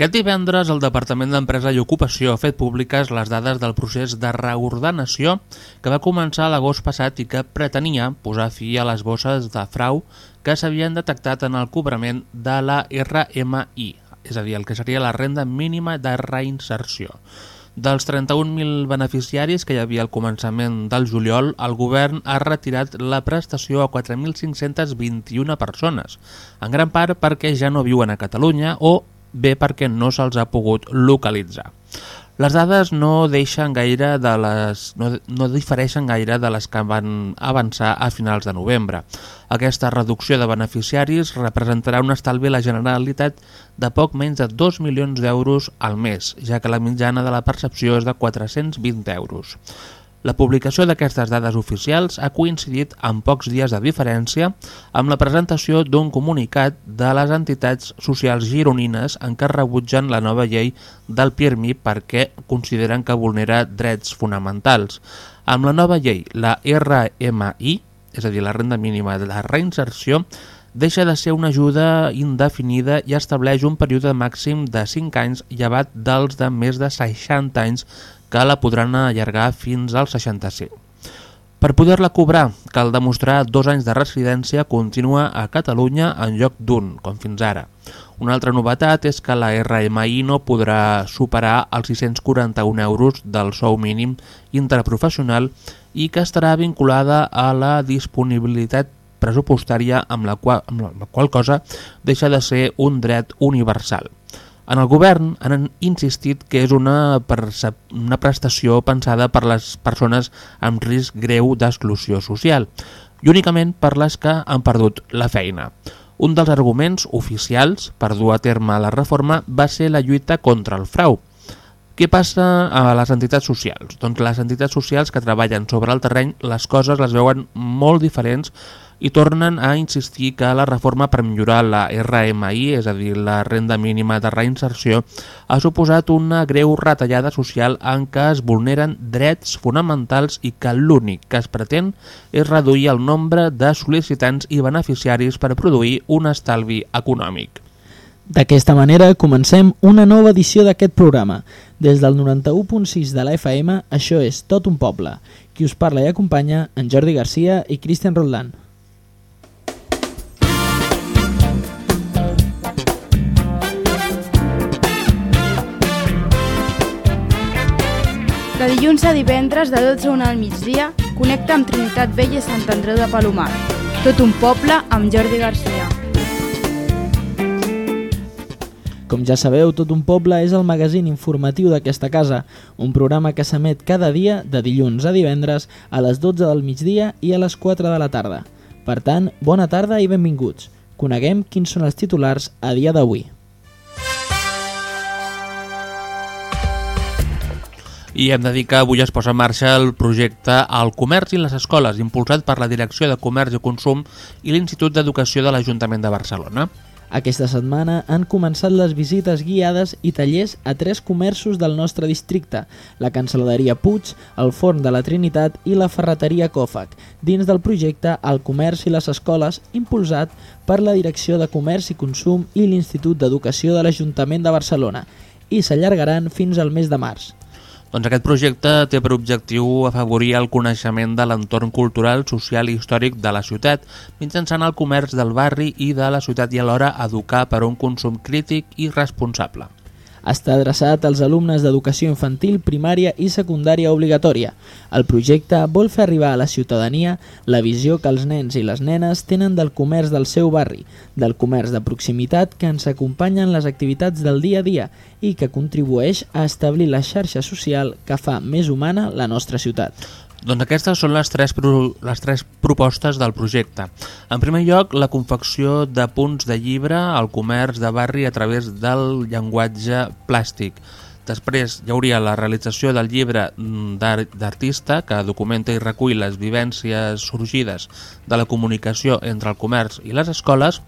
Aquest divendres el Departament d'Empresa i Ocupació ha fet públiques les dades del procés de reordenació que va començar l'agost passat i que pretenia posar fi a les bosses de frau que s'havien detectat en el cobrament de la RMI, és a dir, el que seria la renda mínima de reinserció. Dels 31.000 beneficiaris que hi havia al començament del juliol, el govern ha retirat la prestació a 4.521 persones, en gran part perquè ja no viuen a Catalunya o bé perquè no se'ls ha pogut localitzar. Les dades no deixen gaire de les no, no difereixen gaire de les que van avançar a finals de novembre. Aquesta reducció de beneficiaris representarà un estalvi a la Generalitat de poc menys de 2 milions d'euros al mes, ja que la mitjana de la percepció és de 420 euros. La publicació d'aquestes dades oficials ha coincidit amb pocs dies de diferència amb la presentació d'un comunicat de les entitats socials gironines en què rebutgen la nova llei del PIRMI perquè consideren que vulnera drets fonamentals. Amb la nova llei, la RMI, és a dir, la renda mínima de la reinserció, deixa de ser una ajuda indefinida i estableix un període màxim de 5 anys llevat dels de més de 60 anys que la podran allargar fins als 65. Per poder-la cobrar, cal demostrar dos anys de residència contínua a Catalunya en lloc d'un, com fins ara. Una altra novetat és que la RMI no podrà superar els 641 euros del sou mínim interprofessional i que estarà vinculada a la disponibilitat pressupostària amb la qual, amb la qual cosa deixa de ser un dret universal. En el govern han insistit que és una, una prestació pensada per les persones amb risc greu d'exclusió social i únicament per les que han perdut la feina. Un dels arguments oficials per dur a terme la reforma va ser la lluita contra el frau. Què passa a les entitats socials? Doncs les entitats socials que treballen sobre el terreny les coses les veuen molt diferents i tornen a insistir que la reforma per millorar la RMI, és a dir, la renda mínima de reinserció, ha suposat una greu retallada social en què es vulneren drets fonamentals i que l'únic que es pretén és reduir el nombre de sol·licitants i beneficiaris per produir un estalvi econòmic. D'aquesta manera comencem una nova edició d'aquest programa. Des del 91.6 de la FM, això és Tot un poble. Qui us parla i acompanya en Jordi Garcia i Cristian Roldán. De dilluns a divendres, de 12 a 1 al migdia, connecta amb Trinitat Vella i Sant Andreu de Palomar. Tot un poble amb Jordi Garcia. Com ja sabeu, Tot un poble és el magazín informatiu d'aquesta casa, un programa que s'emet cada dia de dilluns a divendres a les 12 del migdia i a les 4 de la tarda. Per tant, bona tarda i benvinguts. Coneguem quins són els titulars a dia d'avui. I hem de dir que avui es posa en marxa el projecte Al Comerç i les Escoles, impulsat per la Direcció de Comerç i Consum i l'Institut d'Educació de l'Ajuntament de Barcelona. Aquesta setmana han començat les visites guiades i tallers a tres comerços del nostre districte, la Cancel·laderia Puig, el Forn de la Trinitat i la Ferreteria Còfac, dins del projecte El Comerç i les Escoles, impulsat per la Direcció de Comerç i Consum i l'Institut d'Educació de l'Ajuntament de Barcelona, i s'allargaran fins al mes de març. Doncs aquest projecte té per objectiu afavorir el coneixement de l'entorn cultural, social i històric de la ciutat mitjançant el comerç del barri i de la ciutat i alhora educar per un consum crític i responsable. Està adreçat als alumnes d'educació infantil, primària i secundària obligatòria. El projecte vol fer arribar a la ciutadania la visió que els nens i les nenes tenen del comerç del seu barri, del comerç de proximitat que ens acompanya en les activitats del dia a dia i que contribueix a establir la xarxa social que fa més humana la nostra ciutat. Doncs aquestes són les tres, les tres propostes del projecte. En primer lloc, la confecció de punts de llibre al comerç de barri a través del llenguatge plàstic. Després hi hauria la realització del llibre d'artista que documenta i recull les vivències sorgides de la comunicació entre el comerç i les escoles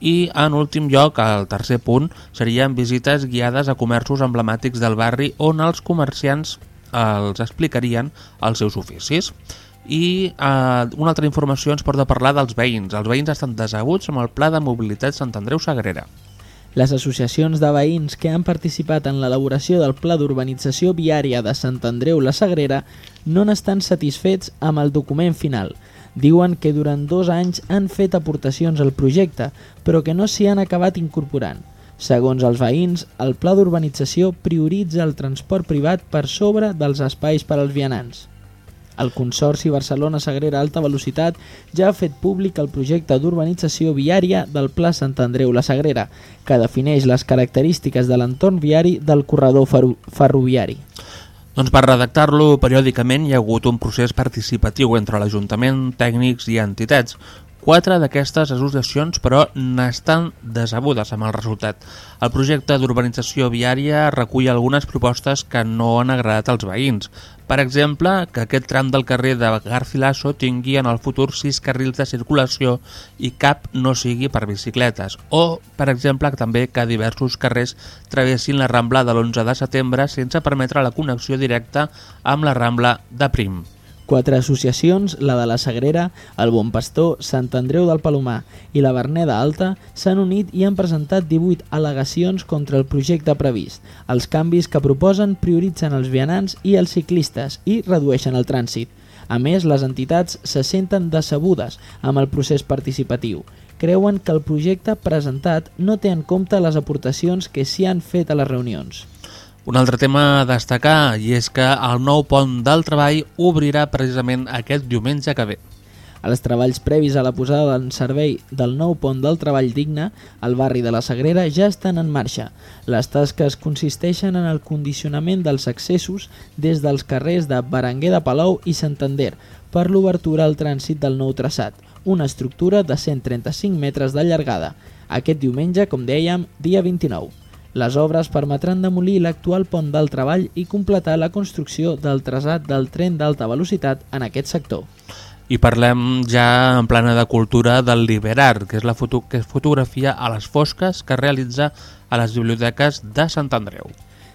i en últim lloc, el tercer punt, serien visites guiades a comerços emblemàtics del barri on els comerciants els explicarien els seus oficis. I eh, una altra informació ens porta a parlar dels veïns. Els veïns estan desaguts amb el Pla de Mobilitat Sant Andreu Sagrera. Les associacions de veïns que han participat en l'elaboració del Pla d'Urbanització Viària de Sant Andreu la Sagrera no n'estan satisfets amb el document final. Diuen que durant dos anys han fet aportacions al projecte, però que no s'hi han acabat incorporant. Segons els veïns, el pla d'urbanització prioritza el transport privat per sobre dels espais per als vianants. El Consorci Barcelona-Sagrera Alta Velocitat ja ha fet públic el projecte d'urbanització viària del Pla Sant Andreu-La Sagrera, que defineix les característiques de l'entorn viari del corredor ferroviari. Doncs per redactar-lo periòdicament hi ha hagut un procés participatiu entre l'Ajuntament, tècnics i entitats. Quatre d'aquestes associacions, però, n'estan desabudes amb el resultat. El projecte d'urbanització viària recull algunes propostes que no han agradat als veïns. Per exemple, que aquest tram del carrer de Garcilaso tingui en el futur sis carrils de circulació i cap no sigui per bicicletes. O, per exemple, també que diversos carrers travessin la Rambla de l'11 de setembre sense permetre la connexió directa amb la Rambla de Prim. Quatre associacions, la de la Sagrera, el Bon Pastor, Sant Andreu del Palomar i la Berneda Alta, s'han unit i han presentat 18 al·legacions contra el projecte previst. Els canvis que proposen prioritzen els vianants i els ciclistes i redueixen el trànsit. A més, les entitats se senten decebudes amb el procés participatiu. Creuen que el projecte presentat no té en compte les aportacions que s'hi han fet a les reunions. Un altre tema a destacar i és que el nou pont del treball obrirà precisament aquest diumenge que ve. Els treballs previs a la posada en servei del nou pont del treball digne al barri de la Sagrera ja estan en marxa. Les tasques consisteixen en el condicionament dels accessos des dels carrers de Berenguer de Palou i Santander per l'obertura al trànsit del nou traçat, una estructura de 135 metres de llargada. Aquest diumenge, com dèiem, dia 29. Les obres permetran demolir l'actual pont del treball i completar la construcció del traçat del tren d'alta velocitat en aquest sector. I parlem ja en plana de cultura del Liberar, que és la foto que fotografia a les fosques que realitza a les biblioteques de Sant Andreu.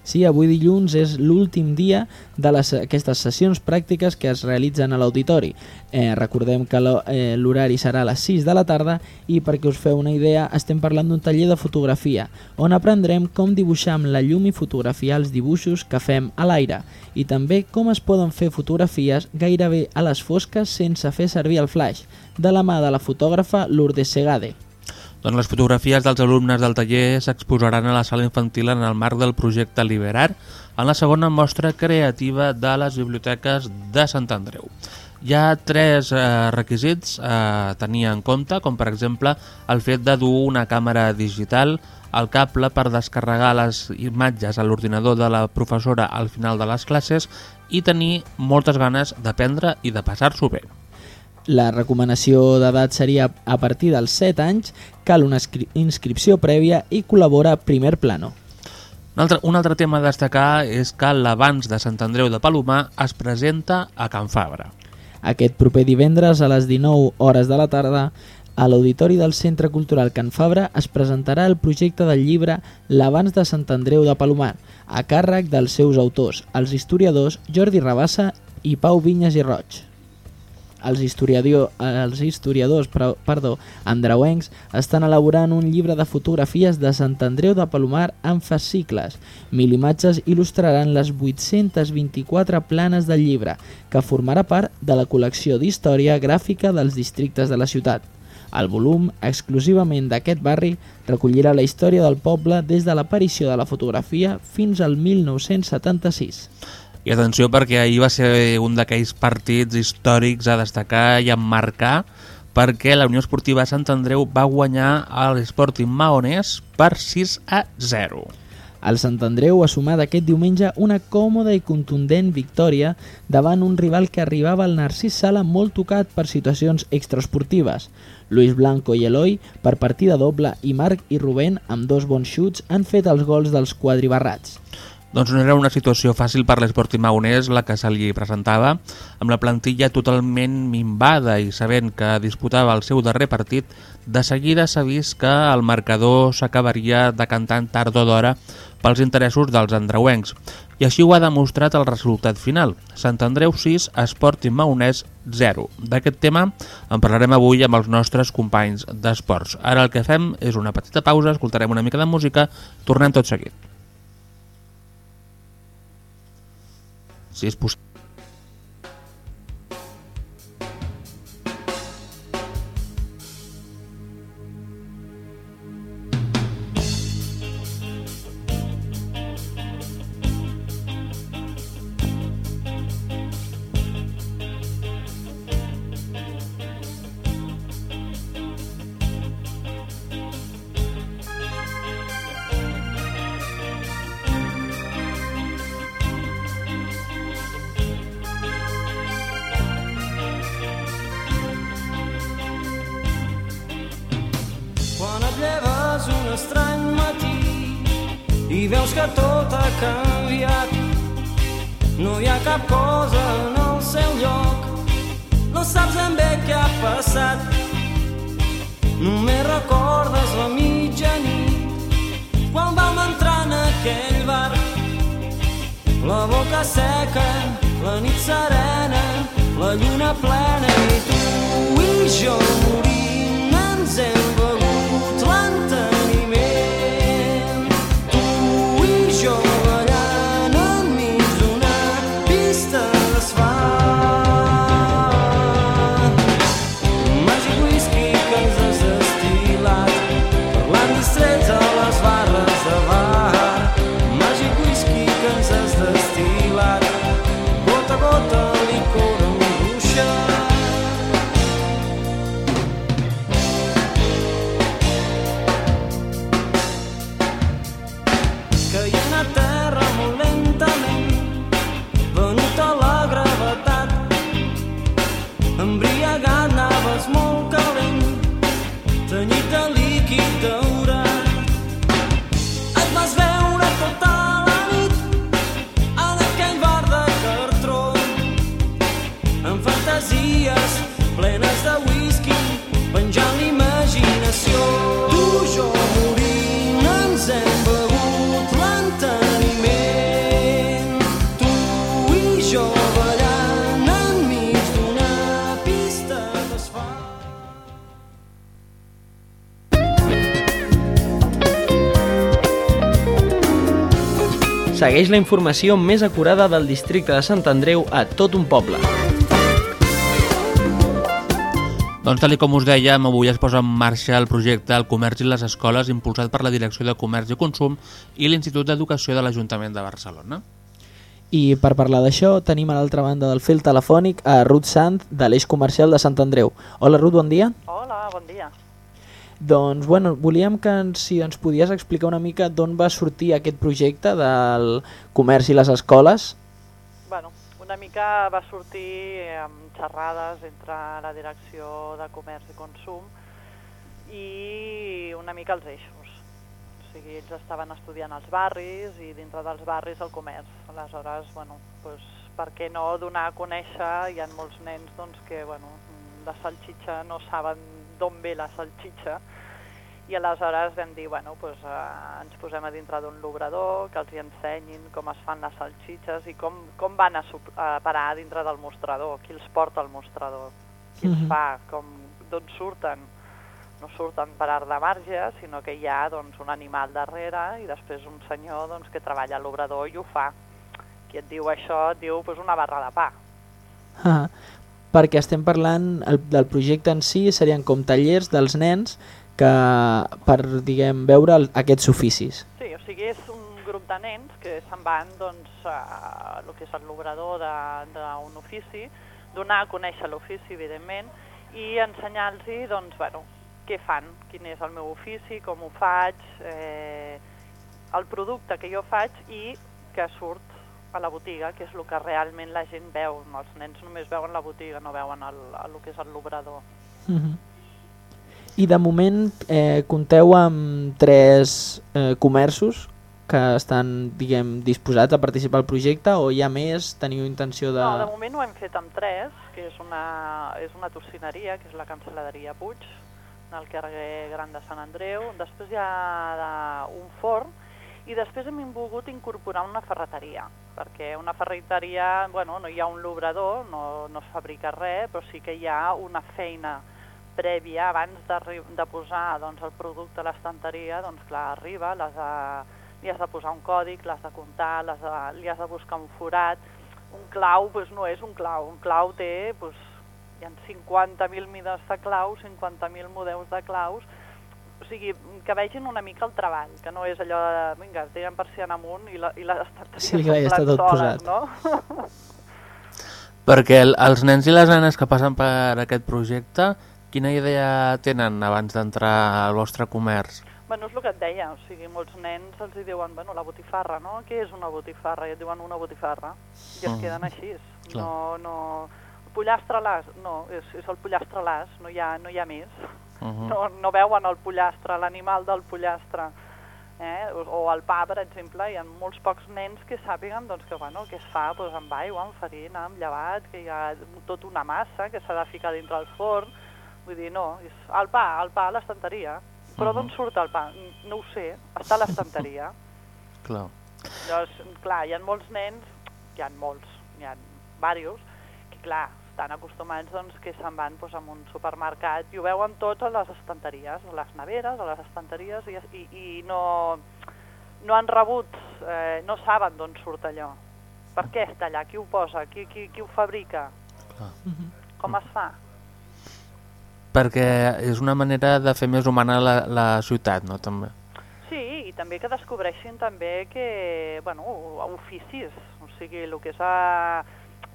Sí, avui dilluns és l'últim dia de les, aquestes sessions pràctiques que es realitzen a l'auditori. Eh, recordem que eh, l'horari serà a les 6 de la tarda i perquè us feu una idea estem parlant d'un taller de fotografia on aprendrem com dibuixar amb la llum i fotografiar els dibuixos que fem a l'aire i també com es poden fer fotografies gairebé a les fosques sense fer servir el flash, de la mà de la fotògrafa Lourdes Segade. Doncs les fotografies dels alumnes del taller s'exposaran a la sala infantil en el marc del projecte Liberar en la segona mostra creativa de les biblioteques de Sant Andreu. Hi ha tres eh, requisits a tenir en compte, com per exemple el fet de dur una càmera digital, el cable per descarregar les imatges a l'ordinador de la professora al final de les classes i tenir moltes ganes d'aprendre i de passar-s'ho bé. La recomanació d'edat seria a partir dels 7 anys, cal una inscripció prèvia i col·labora Primer Plano. Un altre, un altre tema a destacar és que l'Abans de Sant Andreu de Palomar es presenta a Can Fabra. Aquest proper divendres a les 19 hores de la tarda a l'Auditori del Centre Cultural Can Fabra es presentarà el projecte del llibre L'Abans de Sant Andreu de Palomar, a càrrec dels seus autors, els historiadors Jordi Rabassa i Pau Vinyes i Roig els, historiador, els historiadors perdó, andreuencs estan elaborant un llibre de fotografies de Sant Andreu de Palomar en fascicles. Mil imatges il·lustraran les 824 planes del llibre, que formarà part de la col·lecció d'història gràfica dels districtes de la ciutat. El volum, exclusivament d'aquest barri, recollirà la història del poble des de l'aparició de la fotografia fins al 1976. I atenció perquè ahir va ser un d'aquells partits històrics a destacar i a marcar perquè la Unió Esportiva Sant Andreu va guanyar a l'Sporting Maonès per 6 a 0. El Sant Andreu ha sumat aquest diumenge una còmoda i contundent victòria davant un rival que arribava al Narcís Sala molt tocat per situacions extraesportives. Luis Blanco i Eloi per partida doble i Marc i Rubén amb dos bons xuts han fet els gols dels quadribarrats. Doncs no era una situació fàcil per l'Esport Maonès la que se li presentava, amb la plantilla totalment minvada i sabent que disputava el seu darrer partit, de seguida s'ha vist que el marcador s'acabaria decantant tard o d'hora pels interessos dels andreuencs. I així ho ha demostrat el resultat final. Sant Andreu 6, Esport Maonès 0. D'aquest tema en parlarem avui amb els nostres companys d'esports. Ara el que fem és una petita pausa, escoltarem una mica de música, tornem tot seguit. Si és possible. Segueix la informació més acurada del districte de Sant Andreu a tot un poble. Doncs tal com us dèiem, avui es posa en marxa el projecte El comerç i les escoles impulsat per la Direcció de Comerç i Consum i l'Institut d'Educació de l'Ajuntament de Barcelona. I per parlar d'això tenim a l'altra banda del fil telefònic a Ruth Sant de l'Eix Comercial de Sant Andreu. Hola Ruth, bon dia. Hola, bon dia. Doncs, bueno, volíem que si ens podies explicar una mica d'on va sortir aquest projecte del comerç i les escoles. Bueno, una mica va sortir amb xerrades entre la Direcció de Comerç i Consum i una mica els eixos. O sigui, ells estaven estudiant els barris i dintre dels barris el comerç. Aleshores, bueno, doncs, per què no donar a conèixer? Hi ha molts nens doncs, que bueno, la salxitxa no saben d'on ve la salxitxa i aleshores vam dir, bueno, pues, eh, ens posem a dintre d'un l'obrador, que els hi ensenyin com es fan les salxitxes i com, com van a, a parar dintre del mostrador, qui els porta al mostrador, qui els -hmm. fa, d'on surten. No surten per art de marge, sinó que hi ha doncs, un animal darrere i després un senyor doncs, que treballa a l'obrador i ho fa. Qui et diu això et diu pues, una barra de pa. Ah, perquè estem parlant el, del projecte en si, serien com tallers dels nens que per diguem veure el, aquests oficis. Sí, o sigui, és un grup de nens que se'n van doncs, a el que és l'obrador d'un ofici, donar a conèixer l'ofici, evidentment, i ensenyar-los doncs, bueno, què fan, quin és el meu ofici, com ho faig, eh, el producte que jo faig i que surt a la botiga, que és el que realment la gent veu. Els nens només veuen la botiga, no veuen el, el que és l'obrador. Uh -huh. I de moment eh, compteu amb tres eh, comerços que estan diguem, disposats a participar al projecte o hi ha més? Teniu intenció de... No, de moment ho hem fet amb tres, que és una, és una tocineria, que és la cancel·laderia Puig, al carrer Gran de Sant Andreu. Després hi ha un forn i després hem volgut incorporar una ferreteria, perquè una ferreteria, bueno, no hi ha un l'obrador, no, no es fabrica res, però sí que hi ha una feina prèvia abans de, de posar doncs, el producte a l'estanteria, doncs clar, arriba, les de, li has de posar un còdic, l'has de comptar, has de, li has de buscar un forat, un clau doncs, no és un clau, un clau té, doncs, hi ha 50.000 mides de claus, 50.000 models de claus, o sigui, que vegin una mica el treball, que no és allò de, vinga, tiren persiana amunt i, la, i les estanteries Sí, clar, ja està tot soles, posat. no? Perquè el, els nens i les nenes que passen per aquest projecte, quina idea tenen abans d'entrar al vostre comerç? Bueno, és el que et deia, o sigui, molts nens els hi diuen, bueno, la botifarra, no? Què és una botifarra? I et diuen una botifarra. I es Mm. queden així. Clar. No, no... Pollastre las, no, és, és el pollastre las, no hi ha, no hi ha més. Uh -huh. No, no veuen el pollastre, l'animal del pollastre. Eh? O, o el pa, per exemple, hi ha molts pocs nens que sàpiguen doncs, que, bueno, que es fa doncs, amb aigua, amb farina, amb llevat, que hi ha tota una massa que s'ha de ficar dintre el forn. Vull dir, no, és el pa, el pa a l'estanteria. Però Mhm. d'on surt el pa? No ho sé, està a l'estanteria. Clar. Llavors, clar, hi ha molts nens, hi ha molts, hi ha diversos, que clar, estan acostumats doncs, que se'n van doncs, a un supermercat i ho veuen tot a les estanteries, a les neveres, a les estanteries, i, i, i no, no han rebut, eh, no saben d'on surt allò. Per què està allà? Qui ho posa? Qui, qui, qui ho fabrica? Clar. Com es fa? Perquè és una manera de fer més humana la, la ciutat, no? També. Sí, i també que descobreixin també que, bueno, oficis, o sigui, el que és a...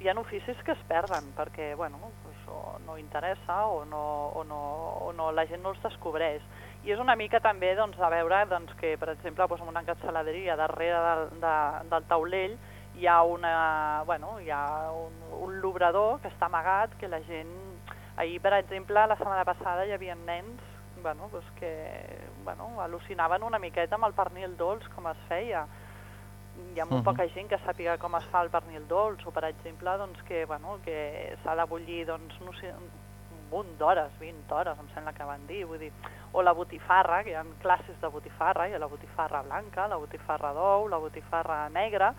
Hi ha oficis que es perden perquè, bueno, pues, o no interessa o no, o, no, o no, la gent no els descobreix. I és una mica també doncs, a veure doncs, que, per exemple, doncs, en una cancel·laderia darrere del, de, del taulell hi ha, una, bueno, hi ha un, un l'obrador que està amagat, que la gent... Ahir, per exemple, la setmana passada hi havia nens bueno, doncs que bueno, al·lucinaven una miqueta amb el pernil dolç, com es feia. Hi ha molt Mhm. poca gent que sàpiga com es fa el pernil dolç, o per exemple doncs, que, bueno, que s'ha de bullir doncs, no sé, un munt d'hores, 20 hores, em sembla que van dir, vull dir, o la botifarra, que hi ha classes de botifarra, hi ha la botifarra blanca, la botifarra d'ou, la botifarra negra,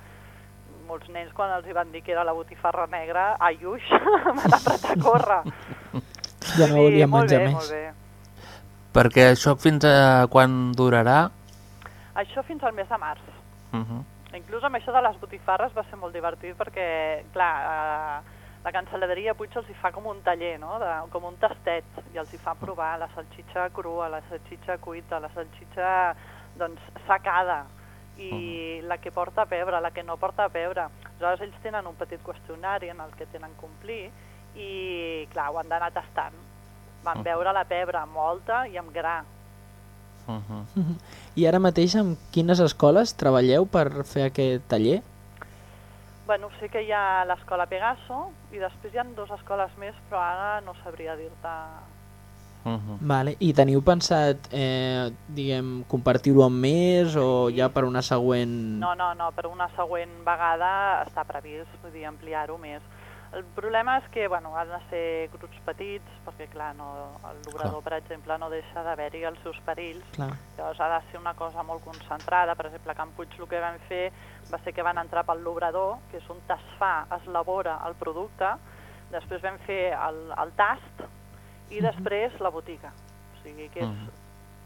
molts nens quan els hi van dir que era la botifarra negra, aiuix, van apretar a córrer. Ja no molt menjar bé, més. Molt bé. Perquè això fins a quan durarà? Això fins al mes de març. Uh -huh. Inclús amb això de les botifarres va ser molt divertit perquè, clar, eh, la cancel·laderia Puig els hi fa com un taller, no? de, com un tastet, i els hi fa provar la salxitxa crua, la salxitxa cuita, la salxitxa doncs, secada, i la que porta pebre, la que no porta pebre. Aleshores ells tenen un petit qüestionari en el que tenen complir i, clar, ho han d'anar tastant. Van Mhm. veure la pebre molta i amb gra, Uh -huh. I ara mateix amb quines escoles treballeu per fer aquest taller? Bueno, sé que hi ha l'escola Pegaso i després hi ha dues escoles més, però ara no sabria dir-te... Uh -huh. Vale. I teniu pensat, eh, diguem, compartir-ho amb més o ja per una següent... No, no, no, per una següent vegada està previst, vull dir, ampliar-ho més. El problema és que, bueno, han de ser grups petits, perquè, clar, no, l'obrador, per exemple, no deixa d'haver-hi els seus perills, Clar. Llavors ha de ser una cosa molt concentrada. Per exemple, a Can Puig el que vam fer va ser que van entrar pel l'obrador, que és on es fa, es elabora el producte, després vam fer el, el tast i després la botiga. O sigui que és Mhm.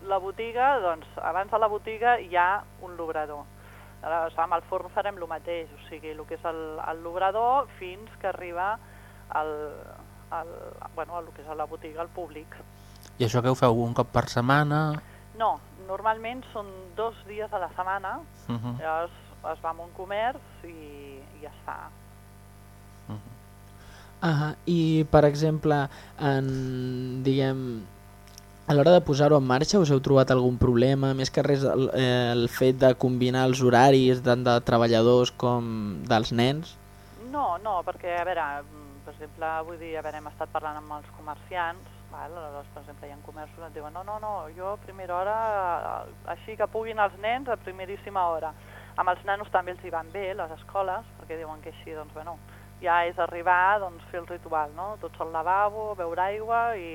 la botiga, doncs abans de la botiga hi ha un l'obrador. Aleshores, amb el forn farem el mateix, o sigui, el que és el, el l'obrador fins que arriba al, al, bueno, el que és a la botiga al públic. I això que ho feu un cop per setmana? No, normalment són dos dies a la setmana, Uh -huh. llavors es va a un comerç i, i es fa. Ah, I, per exemple, en, diguem, a l'hora de posar-ho en marxa us heu trobat algun problema? Més que res el, eh, el fet de combinar els horaris tant de treballadors com dels nens? No, no, perquè, a veure, mm, per exemple, vull dir, a veure, hem estat parlant amb els comerciants, Val? Aleshores, per exemple, hi ha comerços que et diuen no, no, no, jo a primera hora, així que puguin els nens a primeríssima hora. Amb els nanos també els hi van bé, les escoles, perquè diuen que així, doncs, bueno, ja és arribar, doncs, fer el ritual, no? Tots al lavabo, beure aigua i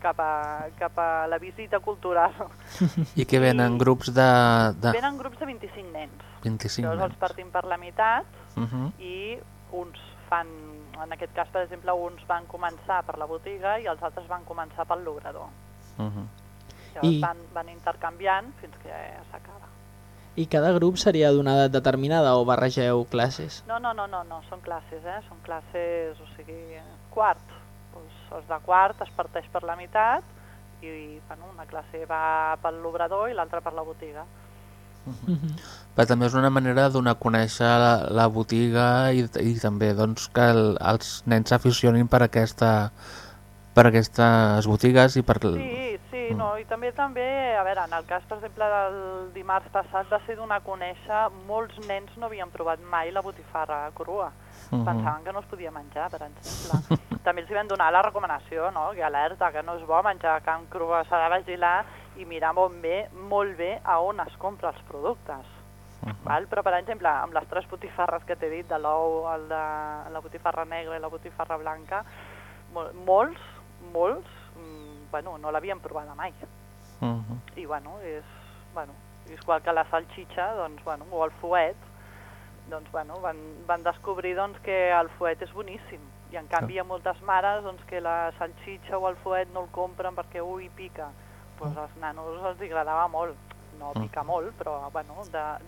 cap a, cap a la visita cultural. I que venen grups de, de Venen grups de 25 nens. 25 Llavors els nens. partim per la meitat Uh -huh. i uns fan, en aquest cas, per exemple, uns van començar per la botiga i els altres van començar pel logrador. Uh -huh. Llavors I- van, van intercanviant fins que s'acaba. I cada grup seria d'una edat determinada o barregeu classes? No, no, no, no, no, són classes, eh? Són classes, o sigui, quart. Els de quart es parteix per la meitat i, bueno, una classe va pel l'obrador i l'altra per la botiga. Mhm. Però també és una manera de donar a conèixer la, la botiga i, i també doncs, que el, els nens s'aficionin per, aquesta, per aquestes botigues i per... Sí, sí, no, i també, també, a veure, en el cas, per exemple, del dimarts passat va ser donar a conèixer, molts nens no havien provat mai la botifarra crua. Mhm. Pensaven que no es podia menjar, per exemple. també els hi vam donar la recomanació, no?, que alerta, que no és bo menjar carn crua, s'ha de vigilar i mirar molt bé, molt bé a on es compra els productes. Val? Però, per exemple, amb les tres botifarres que t'he dit, de l'ou, la botifarra negra i la botifarra blanca, mol, molts, molts, bueno, no l'havien provada mai. Uh -huh. I, bueno, és, bueno, és igual que la salxitxa, doncs, bueno, o el fuet, doncs, bueno, van, van descobrir doncs, que el fuet és boníssim. I, en canvi, hi ha moltes mares doncs, que la salxitxa o el fuet no el compren perquè, ui, pica. Doncs als nanos els agradava molt. No Mm. pica molt, però, bueno,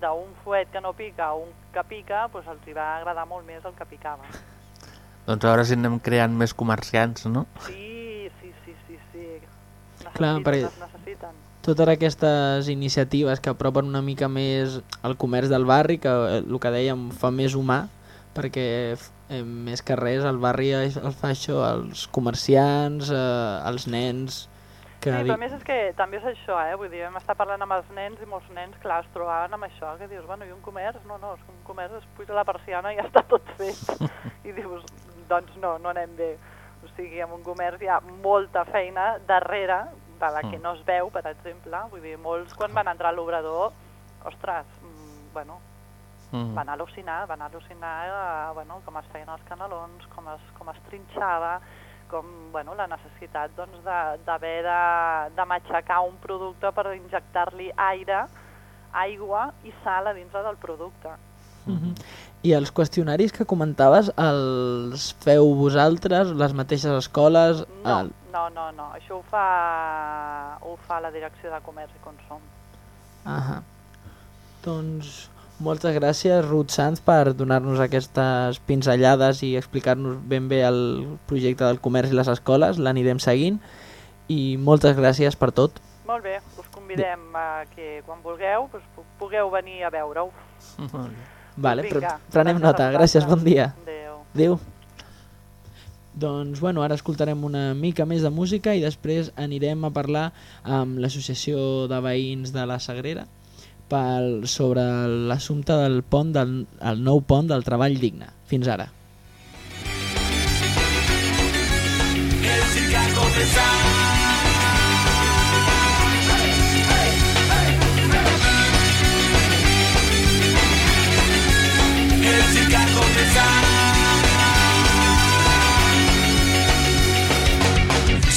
d'un fuet que no pica a un que pica, doncs els hi va agradar molt més el que picava. Doncs a veure si anem creant més comerciants, no? Sí, sí, Clar, perquè-. Totes aquestes iniciatives que apropen una mica més el comerç del barri, que eh, el que dèiem fa més humà, perquè eh, més que res el barri el fa això, els comerciants, eh, els nens... Que Sí, però a més és que també és això, eh? Vull dir, vam estar parlant amb els nens i molts nens, clar, es trobaven amb això, que dius, bueno, i un comerç? No, no, és que un comerç es puja la persiana i ja està tot fet. I dius, doncs no, no anem bé. O sigui, en un comerç hi ha molta feina darrere, de la que Mm. no es veu, per exemple. Vull dir, molts quan van entrar a l'obrador, ostres, mm, bueno, Mm. van al·lucinar, van al·lucinar eh, bueno, com es feien els canelons, com es, com es trinxava, com bueno, la necessitat doncs, de- d'haver de, de matxacar un producte per injectar-li aire, aigua i sal a dintre del producte. Mhm. I els qüestionaris que comentaves, els feu vosaltres, les mateixes escoles? No, El... no, no, no. això ho fa, ho fa la Direcció de Comerç i Consum. Ahà. Doncs moltes gràcies, Ruth Sanz, per donar-nos aquestes pinzellades i explicar-nos ben bé el projecte del comerç i les escoles. L'anirem seguint i moltes gràcies per tot. Molt bé, us convidem a que quan vulgueu doncs, pu- pugueu venir a veure-ho. Molt bé. Vale, Vinga, prenem nota. Gràcies, bon dia. Adéu. Adéu. Doncs bueno, ara escoltarem una mica més de música i després anirem a parlar amb l'associació de veïns de la Sagrera pel, sobre l'assumpte del pont del el nou pont del treball digne. Fins ara. El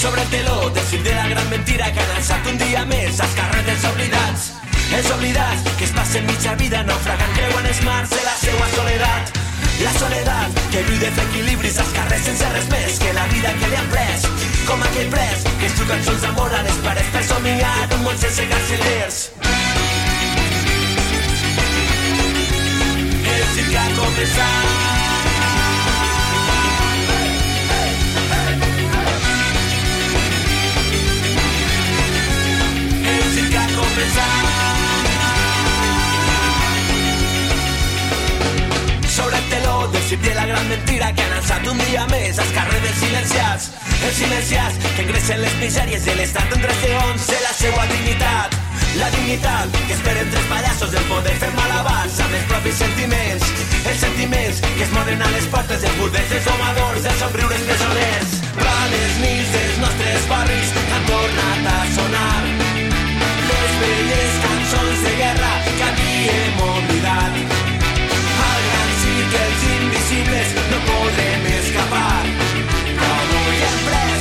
Sobre el teló del cim de la gran mentira que han alçat un dia més els carrers oblidats. Els oblidats que es passen mitja vida naufragant creuen els mars de la seua soledat. La soledat que viu de fer equilibris als carrers sense res més que la vida que li han pres. Com aquell pres que es diu cançons d'amor a les pares per somiar un món sense carcelers. El circ ha començat. Silenciats que creixen les misèries de l'estat segons de la seva dignitat. La dignitat que esperen tres pallassos del poder fer malabats amb els propis sentiments. els sentiments que es moren a les portes dels burdels, dels domadors, dels somriures presoners. Les nits dels nostres barris han tornat a sonar les velles cançons de guerra que havíem oblidat. Al gran circ els invisibles no podrem escapar. Avui hem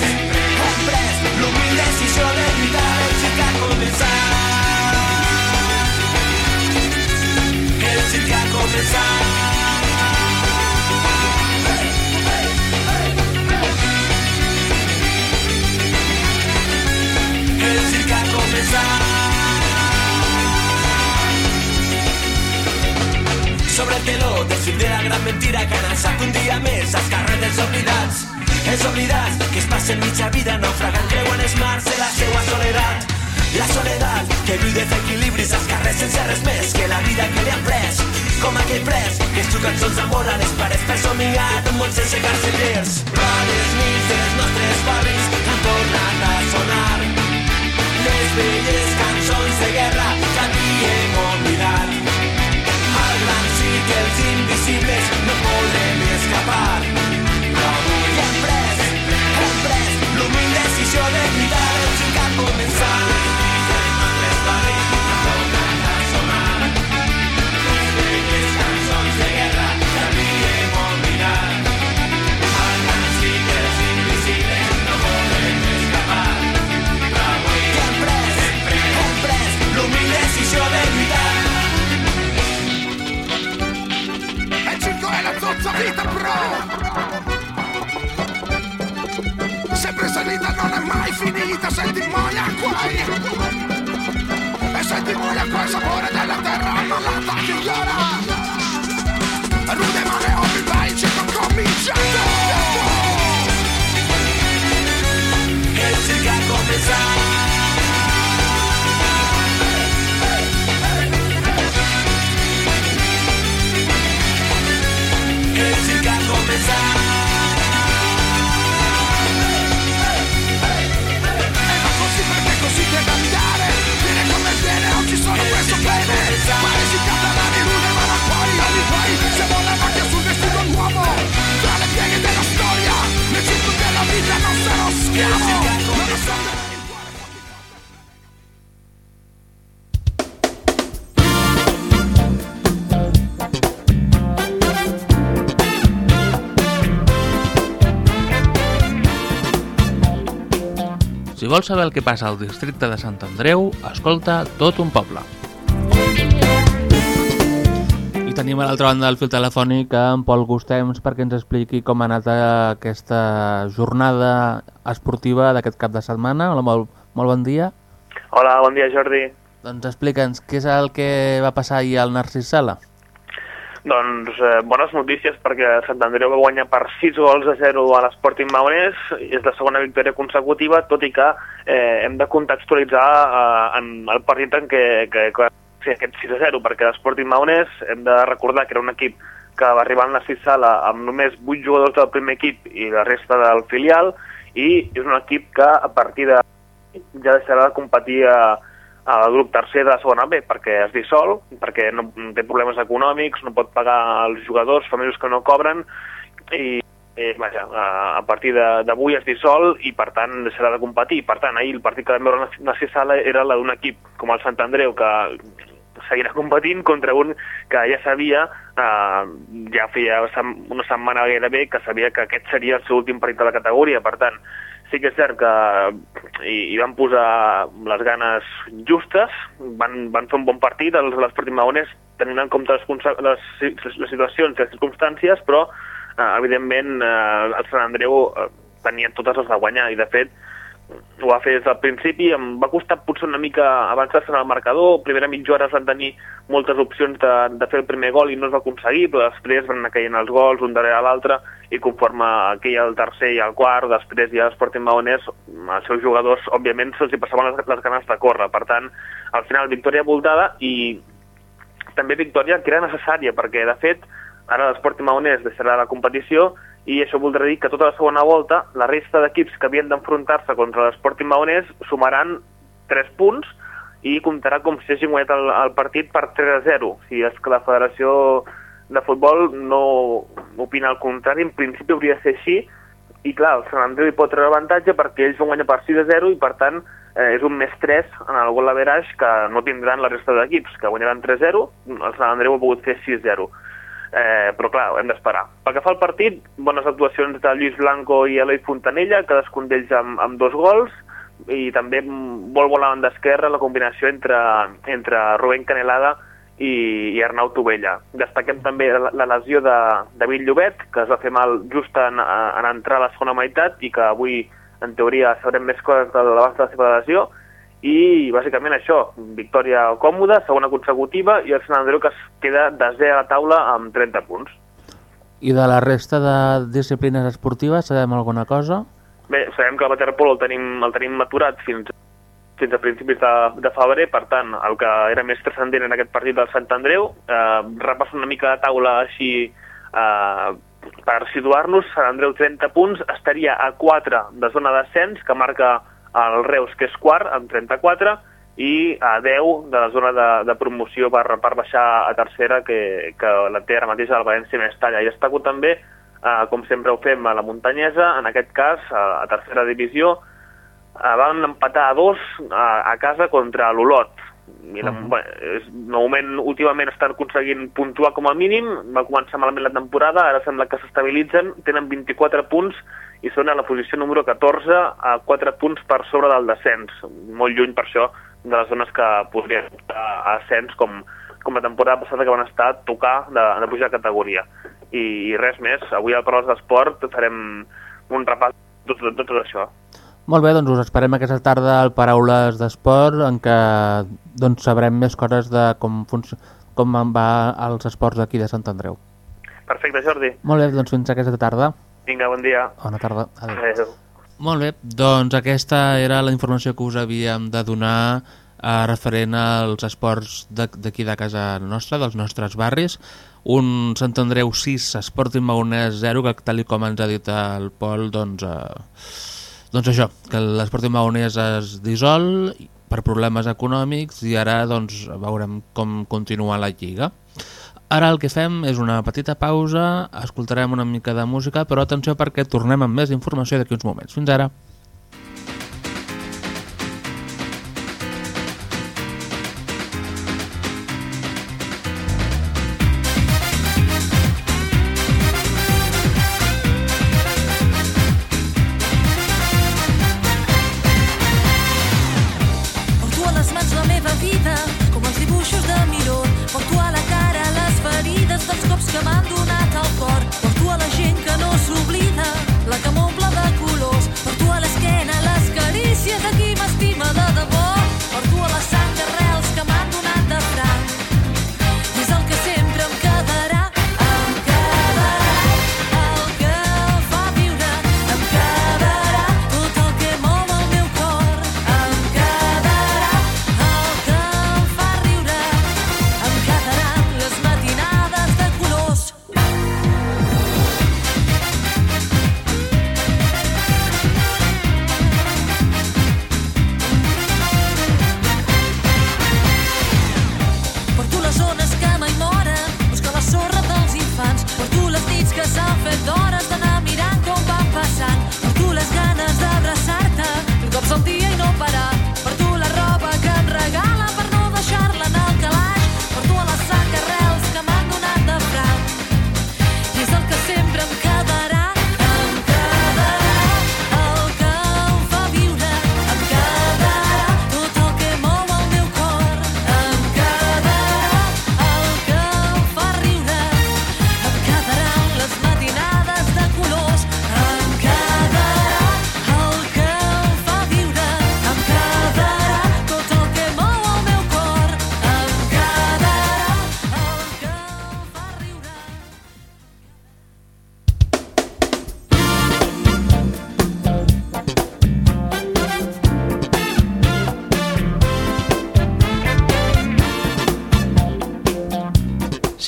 Sobre el teló del circ de la gran mentira que han un dia més als carrers dels oblidats. Els oblidats que es passen mitja vida naufragant creuen els mars de la seua soledat. La soledat que viu desequilibris als carrers sense res més que la vida que li han. Com aquell pres que es juga cançons d'amor a les parets per somiar un món sense carcellers. Però les nits dels nostres barris han tornat a sonar les velles cançons de guerra que havíem oblidat. Saber el que passa al districte de Sant Andreu, escolta tot un poble. I tenim a l'altra banda del fil telefònic en Pol Gustems perquè ens expliqui com ha anat aquesta jornada esportiva d'aquest cap de setmana. Hola, molt, molt bon dia. Hola, bon dia Jordi. Doncs explica'ns què és el que va passar ahir al Narcís Sala. Doncs eh, bones notícies perquè Sant Andreu va guanyar per 6 gols a 0 a l'Sporting Maonès, és la segona victòria consecutiva, tot i que eh, hem de contextualitzar eh, en el partit en què, que, que sí, aquest 6 a 0, perquè l'Sporting Maonès hem de recordar que era un equip que va arribar al Narcís Sala amb només 8 jugadors del primer equip i la resta del filial, i és un equip que a partir de ja deixarà de competir a, al grup tercer de la segona B perquè es dissol, perquè no té problemes econòmics, no pot pagar els jugadors, fa mesos que no cobren i eh, vaja, a, partir d'avui es dissol i per tant deixarà de competir. Per tant, ahir el partit que vam veure la Sala era la d'un equip com el Sant Andreu que seguirà competint contra un que ja sabia, eh, ja feia una setmana gairebé, que sabia que aquest seria el seu últim partit de la categoria. Per tant, sí que és cert que hi, hi van posar les ganes justes, van, van fer un bon partit, els de l'Esporting Maonès, tenint en compte les, les, les, les situacions i les circumstàncies, però eh, evidentment eh, el Sant Andreu eh, tenia totes les de guanyar i de fet ho va fer des del principi, em va costar potser una mica avançar-se en el marcador, primera mitja hora van tenir moltes opcions de, de fer el primer gol i no es va aconseguir, però després van anar caient els gols un darrere l'altre i conforme aquell el tercer i el quart, després ja l'Sporting Maonès, els seus jugadors, òbviament, se'ls passaven les, les ganes de córrer. Per tant, al final, victòria voltada i també victòria que era necessària, perquè, de fet, ara l'Sporting Maonès deixarà la competició i això voldrà dir que tota la segona volta la resta d'equips que havien d'enfrontar-se contra l'Sporting Maonès sumaran 3 punts i comptarà com si hagin guanyat el, el partit per 3 a 0. O sigui, és que la federació de futbol no opina el contrari, en principi hauria de ser així, i clar, el Sant Andreu hi pot treure avantatge perquè ells van guanyar per 6 a 0 i per tant eh, és un més 3 en el gol average que no tindran la resta d'equips, que guanyaran 3 0, el Sant Andreu ha pogut fer 6 0. Eh, però clar, hem d'esperar. Pel que fa al partit, bones actuacions de Lluís Blanco i Eloi Fontanella, cadascun d'ells amb, amb dos gols, i també molt bona banda esquerra la combinació entre, entre Rubén Canelada i, i Arnau Tovella. Destaquem també la, la lesió de David Llobet, que es va fer mal just en, en entrar a la segona meitat i que avui, en teoria, sabrem més coses de l'abast de la seva lesió, i bàsicament això, victòria còmoda, segona consecutiva, i el Sant Andreu que es queda desè a la taula amb 30 punts. I de la resta de disciplines esportives sabem alguna cosa? Bé, sabem que el waterpolo el tenim, el tenim aturat fins, fins a principis de, de febrer, per tant, el que era més transcendent en aquest partit del Sant Andreu, eh, repassa una mica de taula així eh, per situar-nos, Sant Andreu 30 punts, estaria a 4 de zona d'ascens, que marca el Reus, que és quart, amb 34, i a 10 de la zona de, de promoció per, per baixar a tercera, que, que la té ara mateix el València Mestalla. I destaco també, eh, com sempre ho fem a la muntanyesa, en aquest cas, a, a tercera divisió, eh, van empatar a dos a, a casa contra l'Olot. I la, uh -huh. bueno, és, moment, últimament estan aconseguint puntuar com a mínim, va començar malament la temporada, ara sembla que s'estabilitzen, tenen 24 punts i són a la posició número 14 a 4 punts per sobre del descens, molt lluny per això de les zones que podrien estar a ascens com, com la temporada passada que van estar a tocar de, de pujar de categoria. I, I res més, avui al Paraules d'Esport farem un repàs de tot, de tot això. Molt bé, doncs us esperem aquesta tarda al Paraules d'Esport en què doncs, sabrem més coses de com, com va els esports aquí de Sant Andreu. Perfecte, Jordi. Molt bé, doncs fins aquesta tarda. Vinga, bon dia. Bona tarda. Adéu. Adéu. Molt bé, doncs aquesta era la informació que us havíem de donar eh, referent als esports d'aquí de, de casa nostra, dels nostres barris. Un Sant Andreu 6, Esporting Maonès 0, que tal com ens ha dit el Pol, doncs, eh, doncs això, que l'Esporting Maonès es dissol per problemes econòmics i ara doncs, veurem com continua la Lliga. Ara el que fem és una petita pausa, escoltarem una mica de música, però atenció perquè tornem amb més informació d'aquí uns moments. Fins ara.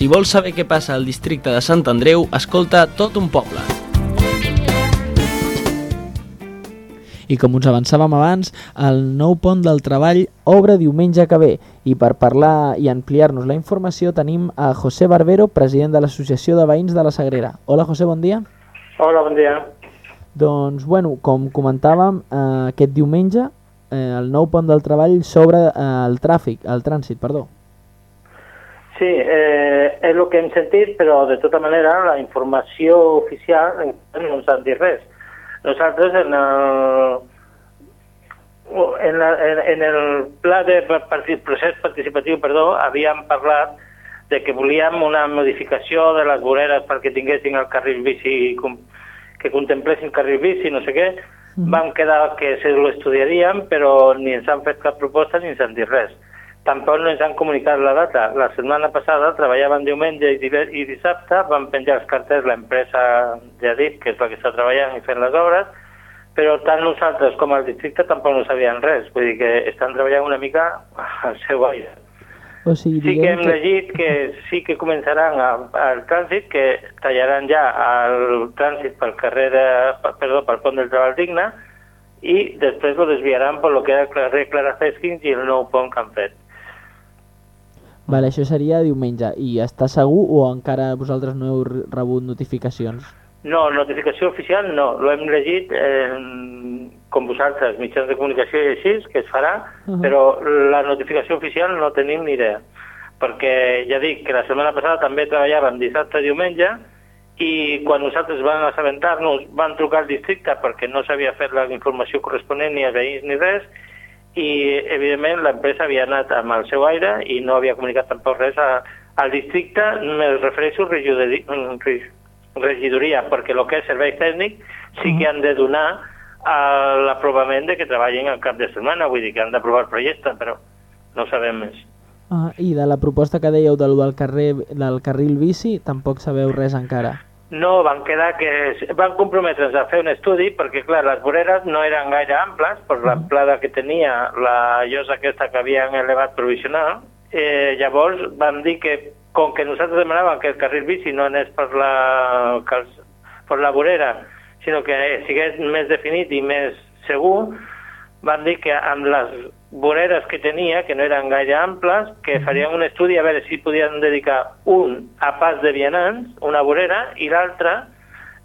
Si vols saber què passa al districte de Sant Andreu, escolta tot un poble. I com us avançàvem abans, el nou pont del treball obre diumenge que ve. I per parlar i ampliar-nos la informació tenim a José Barbero, president de l'Associació de Veïns de la Sagrera. Hola José, bon dia. Hola, bon dia. Doncs, bueno, com comentàvem, eh, aquest diumenge eh, el nou pont del treball s'obre eh, el tràfic, el trànsit, perdó. Sí, eh, és el que hem sentit, però de tota manera la informació oficial no ens han dit res. Nosaltres en el, en, la, en, en el pla de partit, procés participatiu perdó, havíem parlat de que volíem una modificació de les voreres perquè tinguessin el carril bici, que contemplessin carril bici, no sé què. Mm. Vam quedar que se l'estudiaríem, però ni ens han fet cap proposta ni ens han dit res. Tampoc no ens han comunicat la data. La setmana passada treballaven diumenge i, i dissabte, van penjar els cartells l'empresa ja dit, que és la que està treballant i fent les obres, però tant nosaltres com el districte tampoc no sabien res, vull dir que estan treballant una mica al seu aire. O sigui, sí que hem que... llegit que sí que començaran el trànsit, que tallaran ja el trànsit pel carrer de, perdó, pel pont del treball digne, i després ho desviaran per lo que era el carrer Clara Feskins i el nou pont que han fet. Vale, això seria diumenge. I està segur o encara vosaltres no heu rebut notificacions? No, notificació oficial no. Lo hem llegit eh, com vosaltres, mitjans de comunicació i així, que es farà, uh -huh. però la notificació oficial no tenim ni idea. Perquè ja dic que la setmana passada també treballàvem dissabte i diumenge i quan nosaltres vam assabentar-nos van trucar al districte perquè no s'havia fet la informació corresponent ni a veïns ni res i evidentment l'empresa havia anat amb el seu aire i no havia comunicat tampoc res a, al districte, me refereixo a regidoria, perquè el que és servei tècnic sí que han de donar l'aprovament de que treballin al cap de setmana, vull dir que han d'aprovar el projecte, però no sabem més. Ah, I de la proposta que dèieu del, del, carrer, del carril bici, tampoc sabeu res encara? No van quedar que van comprometre's a fer un estudi perquè, clar, les voreres no eren gaire amples per l'amplada que tenia la llosa aquesta que havien elevat provisional. Eh, llavors van dir que, com que nosaltres demanàvem que el carril bici no anés per la, per la vorera, sinó que sigués més definit i més segur, van dir que amb les voreres que tenia, que no eren gaire amples, que farien un estudi a veure si podien dedicar un a pas de vianants, una vorera, i l'altra,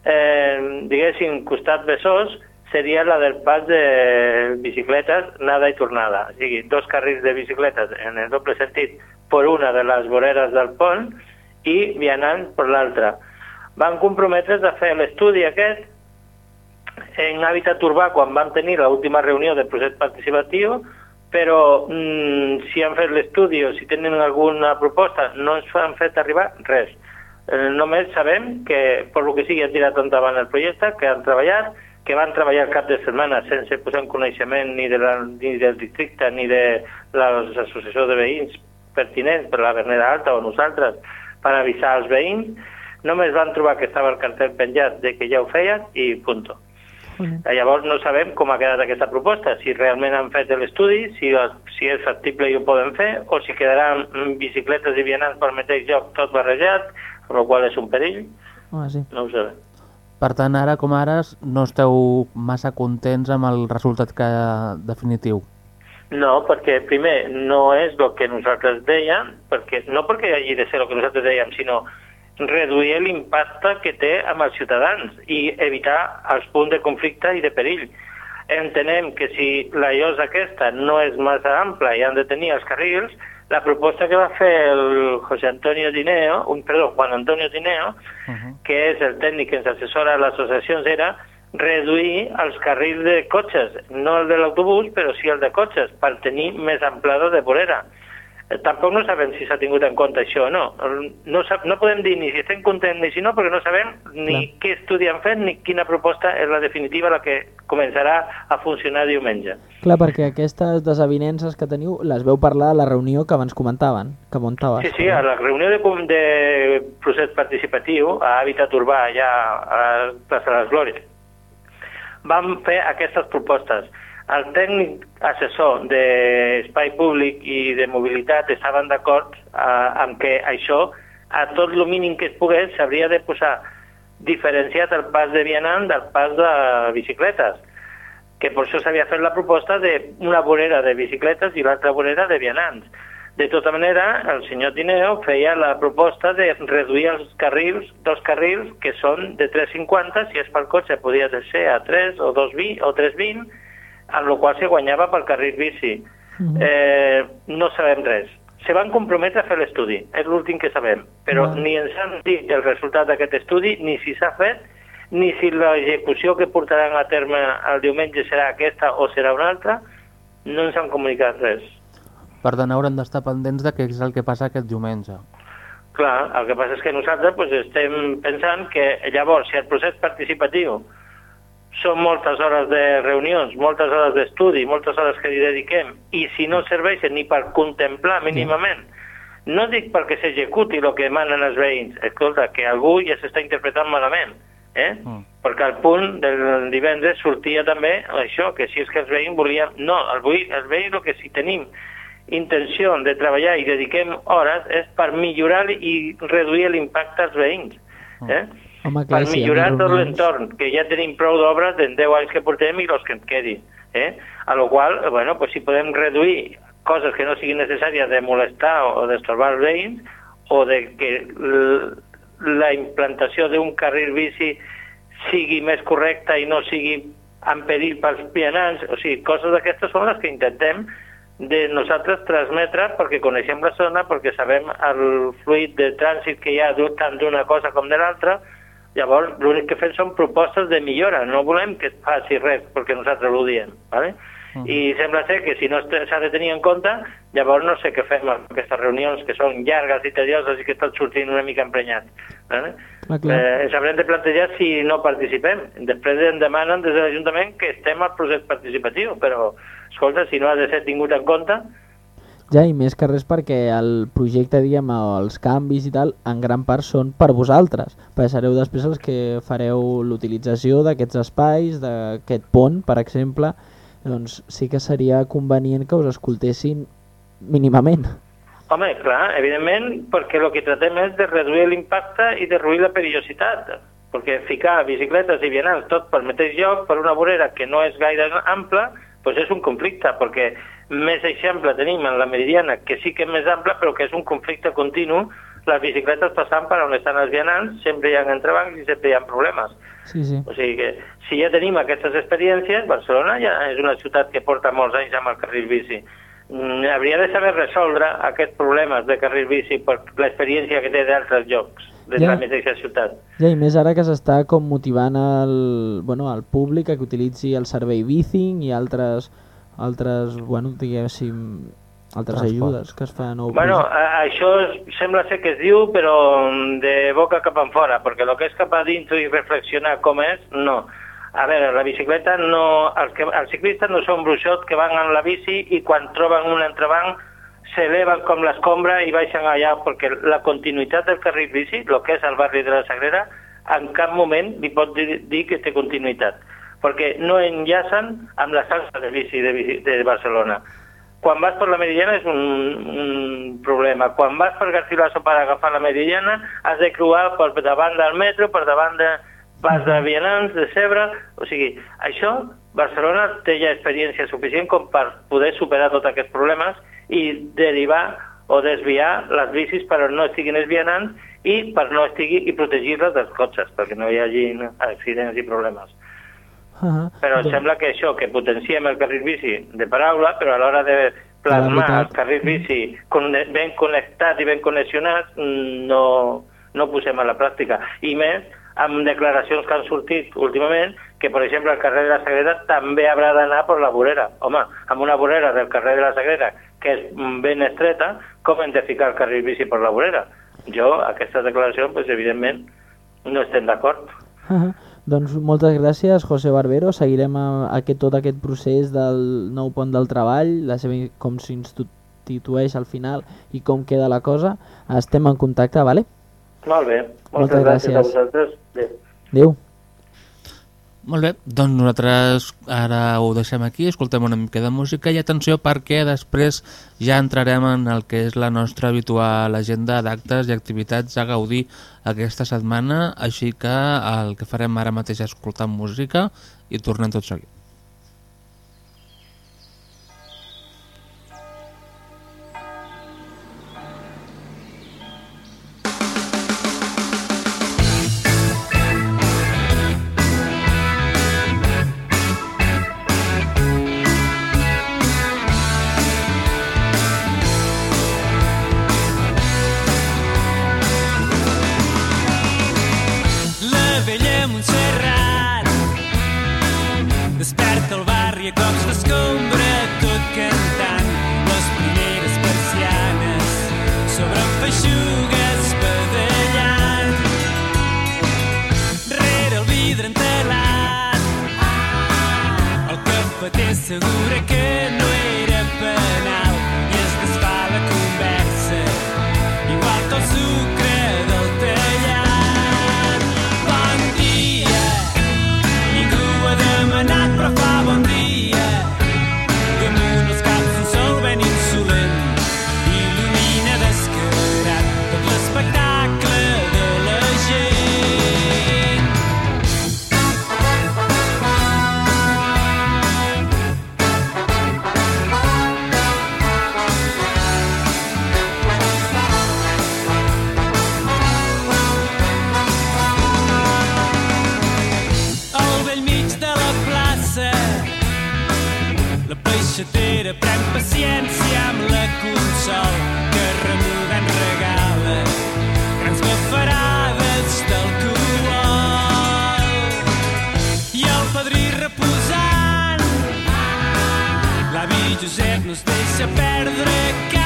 eh, diguéssim, costat Besòs, seria la del pas de bicicletes, nada i tornada. O sigui, dos carrils de bicicletes en el doble sentit per una de les voreres del pont i vianants per l'altra. Van comprometre's a fer l'estudi aquest en Hàbitat Urbà quan vam tenir l'última reunió del procés participatiu però mm, si han fet l'estudi o si tenen alguna proposta, no ens han fet arribar res. Eh, només sabem que, per lo que sigui, han tirat endavant el projecte, que han treballat, que van treballar cap de setmana sense posar en coneixement ni, de la, ni del districte ni de l'associació de veïns pertinents per la Berneda Alta o nosaltres per avisar els veïns. Només van trobar que estava el cartell penjat de que ja ho feien i punto. Mm. Llavors no sabem com ha quedat aquesta proposta, si realment han fet l'estudi, si, si és factible i ho poden fer, o si quedaran bicicletes i vianants pel mateix lloc tot barrejat, el qual és un perill. Ah, sí. No ho sabem. Per tant, ara com ara no esteu massa contents amb el resultat que definitiu? No, perquè primer no és el que nosaltres dèiem, perquè, no perquè hagi de ser el que nosaltres dèiem, sinó reduir l'impacte que té amb els ciutadans i evitar els punts de conflicte i de perill. Entenem que si la llosa aquesta no és massa ampla i han de tenir els carrils, la proposta que va fer el José Antonio Dineo, un, perdó, Juan Antonio Dineo, uh -huh. que és el tècnic que ens assessora a les associacions, era reduir els carrils de cotxes, no el de l'autobús, però sí el de cotxes, per tenir més amplada de vorera. Eh, tampoc no sabem si s'ha tingut en compte això o no. No, sap, no podem dir ni si estem contents ni si no, perquè no sabem ni Clar. què estudi han fet ni quina proposta és la definitiva la que començarà a funcionar diumenge. Clar, perquè aquestes desavinences que teniu les veu parlar a la reunió que abans comentaven, que muntaves. Sí, sí, a la reunió de, de procés participatiu a Hàbitat Urbà, allà a la plaça de les Glòries, vam fer aquestes propostes el tècnic assessor d'espai públic i de mobilitat estaven d'acord eh, amb que això, a tot el mínim que es pogués, s'hauria de posar diferenciat el pas de vianant del pas de bicicletes. que per això s'havia fet la proposta d'una vorera de bicicletes i l'altra vorera de vianants. De tota manera, el senyor Tineo feia la proposta de reduir els carrils, dos carrils que són de 3,50, si és pel cotxe podia ser a 3 o 2,20 o 3,20, amb la qual se guanyava pel carril bici. Uh -huh. eh, no sabem res. Se van comprometre a fer l'estudi, és l'últim que sabem, però uh -huh. ni ens han dit el resultat d'aquest estudi, ni si s'ha fet, ni si l'execució que portaran a terme el diumenge serà aquesta o serà una altra, no ens han comunicat res. Per tant, haurem d'estar pendents de què és el que passa aquest diumenge. Clar, el que passa és que nosaltres pues, estem pensant que llavors, si el procés participatiu són moltes hores de reunions, moltes hores d'estudi, moltes hores que li dediquem, i si no serveixen ni per contemplar mínimament, no dic perquè s'executi el que demanen els veïns, escolta, que algú ja s'està interpretant malament, eh? Mm. perquè al punt del divendres sortia també això, que si és que els veïns volien... No, els veïns, els veïns el que si tenim intenció de treballar i dediquem hores és per millorar i reduir l'impacte als veïns. Eh? Mm Home, clar, per millorar tot l'entorn, que ja tenim prou d'obres en 10 anys que portem i els que ens quedin. Eh? A lo qual, bueno, pues si podem reduir coses que no siguin necessàries de molestar o d'estorbar els veïns o de que la implantació d'un carril bici sigui més correcta i no sigui en perill pels vianants, o sigui, coses d'aquestes són les que intentem de nosaltres transmetre perquè coneixem la zona, perquè sabem el fluid de trànsit que hi ha tant d'una cosa com de l'altra, Llavors, l'únic que fem són propostes de millora, no volem que es faci res perquè nosaltres ho diem, ¿vale? Uh -huh. I sembla ser que si no s'ha de tenir en compte, llavors no sé què fem amb aquestes reunions que són llargues i tedioses i que tot sortint una mica emprenyat. ¿vale? Ah, eh, ens haurem de plantejar si no participem. Després em demanen des de l'Ajuntament que estem al procés participatiu, però, escolta, si no ha de ser tingut en compte, ja, i més que res perquè el projecte, diguem, els canvis i tal, en gran part són per vosaltres, sereu després els que fareu l'utilització d'aquests espais, d'aquest pont, per exemple, doncs sí que seria convenient que us escoltessin mínimament. Home, clar, evidentment, perquè el que tratem és de reduir l'impacte i de reduir la perillositat, perquè ficar bicicletes i vianants tot pel mateix lloc, per una vorera que no és gaire ampla, doncs és un conflicte, perquè més exemple tenim en la Meridiana, que sí que és més ampla, però que és un conflicte continu, les bicicletes passant per on estan els vianants, sempre hi ha entrebancs i sempre hi ha problemes. Sí, sí. O sigui que si ja tenim aquestes experiències, Barcelona ja és una ciutat que porta molts anys amb el carril bici. Mm, hauria de saber resoldre aquests problemes de carril bici per l'experiència que té d'altres llocs de ja. la mateixa ciutat. Ja, i més ara que s'està com motivant el, bueno, el públic a que utilitzi el servei Bicing i altres altres, bueno, diguéssim, altres Transport. ajudes que es fan. O bueno, a, això sembla ser que es diu, però de boca cap en fora, perquè el que és cap a dintre i reflexionar com és, no. A veure, la bicicleta no... Els, que, els ciclistes no són bruixots que van en la bici i quan troben un entrebanc s'eleven com l'escombra i baixen allà, perquè la continuïtat del carril bici, el que és el barri de la Sagrera, en cap moment li pot dir, dir que té continuïtat perquè no enllacen amb la salsa de bici de, de Barcelona. Quan vas per la Meridiana és un, un problema. Quan vas per Garcilaso per agafar la Meridiana has de creuar per davant del metro, per davant de pas de vianants, de Cebre... O sigui, això, Barcelona té ja experiència suficient com per poder superar tots aquests problemes i derivar o desviar les bicis per on no estiguin els vianants i per no estigui i protegir-les dels cotxes, perquè no hi hagi accidents i problemes. Uh -huh. Però em sembla que això, que potenciem el carril bici de paraula, però a l'hora de plasmar el carril bici ben connectat i ben connexionat, no, no posem a la pràctica. I més, amb declaracions que han sortit últimament, que, per exemple, el carrer de la Sagrera també haurà d'anar per la vorera. Home, amb una vorera del carrer de la Sagrera, que és ben estreta, com hem de ficar el carril bici per la vorera? Jo, aquesta declaració, pues, evidentment, no estem d'acord. Uh -huh. Doncs moltes gràcies, José Barbero. Seguirem a, a aquest, tot aquest procés del nou pont del treball, la seva, com s'institueix al final i com queda la cosa. Estem en contacte, vale? Molt bé. Moltes, moltes gràcies. gràcies a vosaltres. Adéu. Adéu. Molt bé, doncs nosaltres ara ho deixem aquí, escoltem una mica de música i atenció perquè després ja entrarem en el que és la nostra habitual agenda d'actes i activitats a gaudir aquesta setmana, així que el que farem ara mateix és escoltar música i tornem tot seguit. Desperta el barri a cops d'escombra, tot cantant les primeres persianes sobre el vidre entelat, el assegura verzet nog steeds verder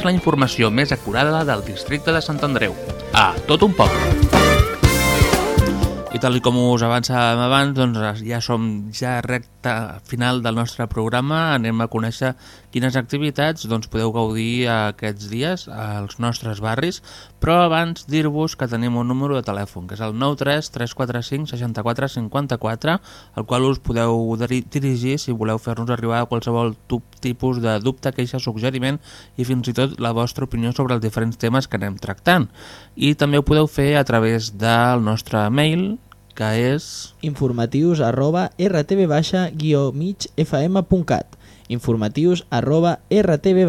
Segueix la informació més acurada del districte de Sant Andreu. A tot un poble. I tal com us avançàvem abans, doncs ja som ja recta final del nostre programa. Anem a conèixer quines activitats doncs, podeu gaudir aquests dies als nostres barris, però abans dir-vos que tenim un número de telèfon, que és el 93 345 64 54, al qual us podeu diri- dirigir si voleu fer-nos arribar qualsevol tipus de dubte, queixa, suggeriment i fins i tot la vostra opinió sobre els diferents temes que anem tractant. I també ho podeu fer a través del nostre mail, que és... informatius arroba rtb-migfm.cat informatius arroba rtb-migfm.cat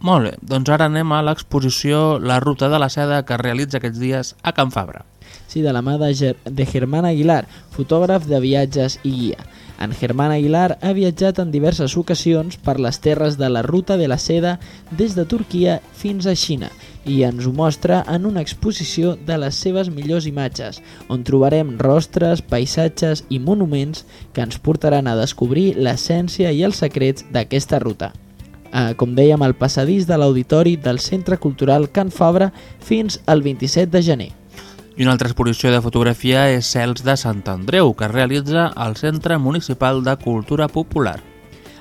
Molt bé, doncs ara anem a l'exposició La ruta de la seda que es realitza aquests dies a Can Fabra. Sí, de la mà de, Ger de Germán Aguilar, fotògraf de viatges i guia. En Germán Aguilar ha viatjat en diverses ocasions per les terres de la Ruta de la Seda des de Turquia fins a Xina i ens ho mostra en una exposició de les seves millors imatges, on trobarem rostres, paisatges i monuments que ens portaran a descobrir l'essència i els secrets d'aquesta ruta. Eh, com dèiem, al passadís de l'auditori del Centre Cultural Can Fabra fins al 27 de gener. I una altra exposició de fotografia és Cels de Sant Andreu, que es realitza al Centre Municipal de Cultura Popular.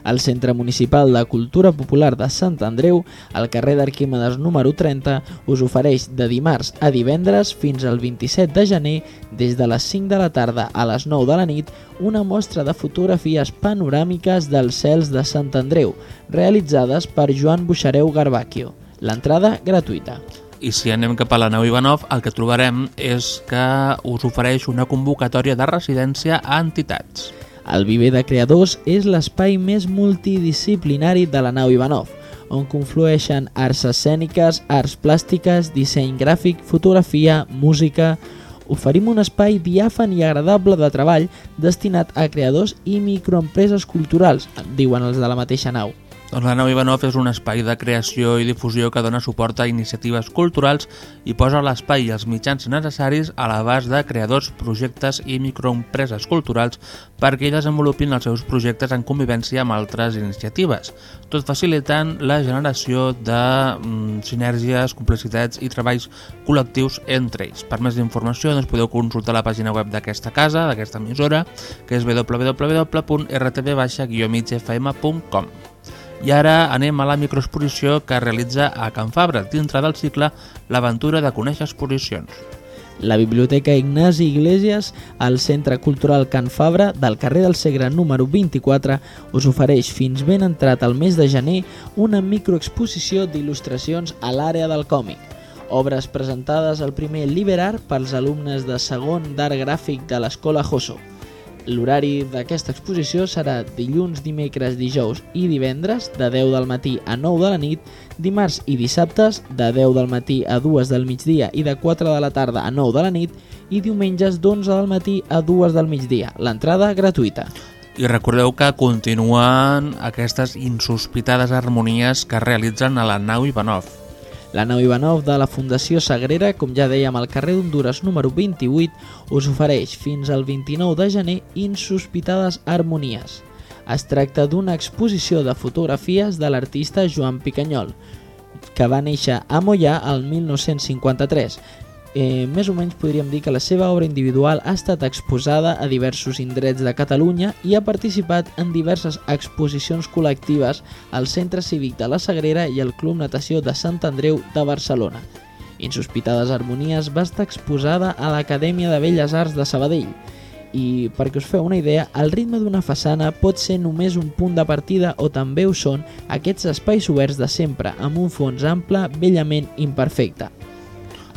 El Centre Municipal de Cultura Popular de Sant Andreu, al carrer d'Arquímedes número 30, us ofereix de dimarts a divendres fins al 27 de gener, des de les 5 de la tarda a les 9 de la nit, una mostra de fotografies panoràmiques dels cels de Sant Andreu, realitzades per Joan Buixareu Garbacchio. L'entrada gratuïta. I si anem cap a la nau Ivanov, el que trobarem és que us ofereix una convocatòria de residència a entitats. El Viver de Creadors és l'espai més multidisciplinari de la nau Ivanov, on conflueixen arts escèniques, arts plàstiques, disseny gràfic, fotografia, música... Oferim un espai diàfan i agradable de treball destinat a creadors i microempreses culturals, diuen els de la mateixa nau. Doncs la nau Ivanov és un espai de creació i difusió que dona suport a iniciatives culturals i posa l'espai i els mitjans necessaris a l'abast de creadors, projectes i microempreses culturals perquè desenvolupin els seus projectes en convivència amb altres iniciatives, tot facilitant la generació de mm, sinergies, complicitats i treballs col·lectius entre ells. Per més informació doncs, podeu consultar la pàgina web d'aquesta casa, d'aquesta emissora, que és www.rtv-migfm.com. I ara anem a la microexposició que es realitza a Can Fabra, dintre del cicle L'aventura de conèixer exposicions. La Biblioteca Ignasi Iglesias, al Centre Cultural Can Fabra, del carrer del Segre número 24, us ofereix fins ben entrat el mes de gener una microexposició d'il·lustracions a l'àrea del còmic. Obres presentades al primer Liberar pels alumnes de segon d'art gràfic de l'Escola Josso. L'horari d'aquesta exposició serà dilluns, dimecres, dijous i divendres de 10 del matí a 9 de la nit, dimarts i dissabtes de 10 del matí a 2 del migdia i de 4 de la tarda a 9 de la nit i diumenges d'11 del matí a 2 del migdia. L'entrada gratuïta. I recordeu que continuen aquestes insospitades harmonies que realitzen a la nau Ivanov. La nau Ivanov de la Fundació Sagrera, com ja dèiem al carrer d'Honduras número 28, us ofereix fins al 29 de gener insospitades harmonies. Es tracta d'una exposició de fotografies de l'artista Joan Picanyol, que va néixer a Mollà el 1953 eh, més o menys podríem dir que la seva obra individual ha estat exposada a diversos indrets de Catalunya i ha participat en diverses exposicions col·lectives al Centre Cívic de la Sagrera i al Club Natació de Sant Andreu de Barcelona. Insospitades Harmonies va estar exposada a l'Acadèmia de Belles Arts de Sabadell i perquè us feu una idea, el ritme d'una façana pot ser només un punt de partida o també ho són aquests espais oberts de sempre, amb un fons ample bellament imperfecte.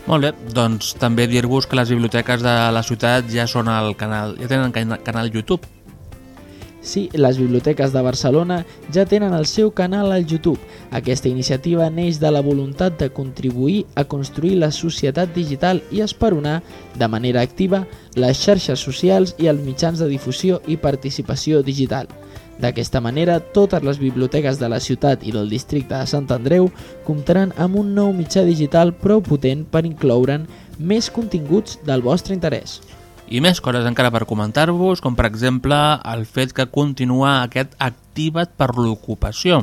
Molt bé, doncs també dir-vos que les biblioteques de la ciutat ja són al canal, ja tenen cana- canal YouTube. Sí, les biblioteques de Barcelona ja tenen el seu canal al YouTube. Aquesta iniciativa neix de la voluntat de contribuir a construir la societat digital i esperonar, de manera activa, les xarxes socials i els mitjans de difusió i participació digital. D'aquesta manera, totes les biblioteques de la ciutat i del districte de Sant Andreu comptaran amb un nou mitjà digital prou potent per incloure'n més continguts del vostre interès. I més coses encara per comentar-vos, com per exemple el fet que continua aquest Activa't per l'ocupació.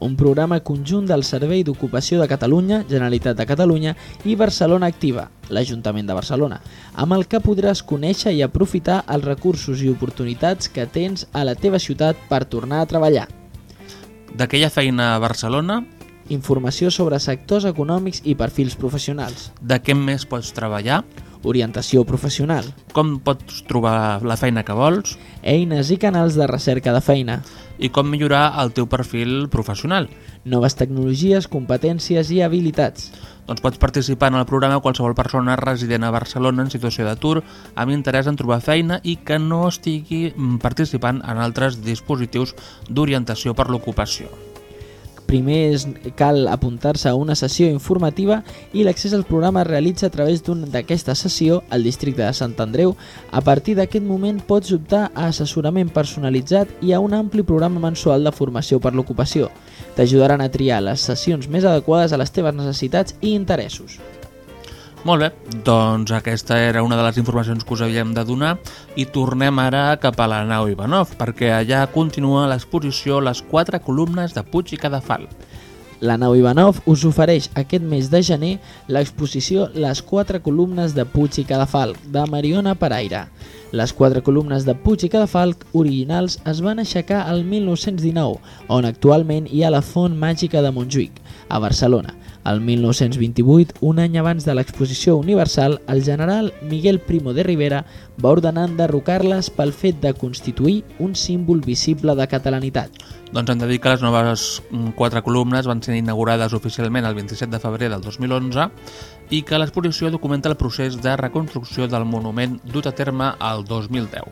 Un programa conjunt del Servei d'Ocupació de Catalunya, Generalitat de Catalunya i Barcelona Activa, l'Ajuntament de Barcelona, amb el que podràs conèixer i aprofitar els recursos i oportunitats que tens a la teva ciutat per tornar a treballar. D'aquella feina a Barcelona, Informació sobre sectors econòmics i perfils professionals. de què més pots treballar, Orientació professional. com pots trobar la feina que vols Eines i canals de recerca de feina. i com millorar el teu perfil professional. Noves tecnologies, competències i habilitats. Doncs pots participar en el programa qualsevol persona resident a Barcelona en situació d'atur amb interès en trobar feina i que no estigui participant en altres dispositius d'orientació per l'ocupació. Primer és, cal apuntar-se a una sessió informativa i l'accés al programa es realitza a través d'un d'aquesta sessió al districte de Sant Andreu. A partir d'aquest moment pots optar a assessorament personalitzat i a un ampli programa mensual de formació per l'ocupació. T'ajudaran a triar les sessions més adequades a les teves necessitats i interessos. Molt bé, doncs aquesta era una de les informacions que us havíem de donar i tornem ara cap a la nau Ivanov perquè allà continua l'exposició Les quatre columnes de Puig i Cadafal. La nau Ivanov us ofereix aquest mes de gener l'exposició Les quatre columnes de Puig i Cadafalc, de Mariona Paraire. Les quatre columnes de Puig i Cadafalc originals es van aixecar el 1919, on actualment hi ha la Font Màgica de Montjuïc, a Barcelona. El 1928, un any abans de l'exposició universal, el general Miguel Primo de Rivera va ordenar enderrocar-les pel fet de constituir un símbol visible de catalanitat. Doncs hem de dir que les noves mm, quatre columnes van ser inaugurades oficialment el 27 de febrer del 2011 i que l'exposició documenta el procés de reconstrucció del monument dut a terme el 2010.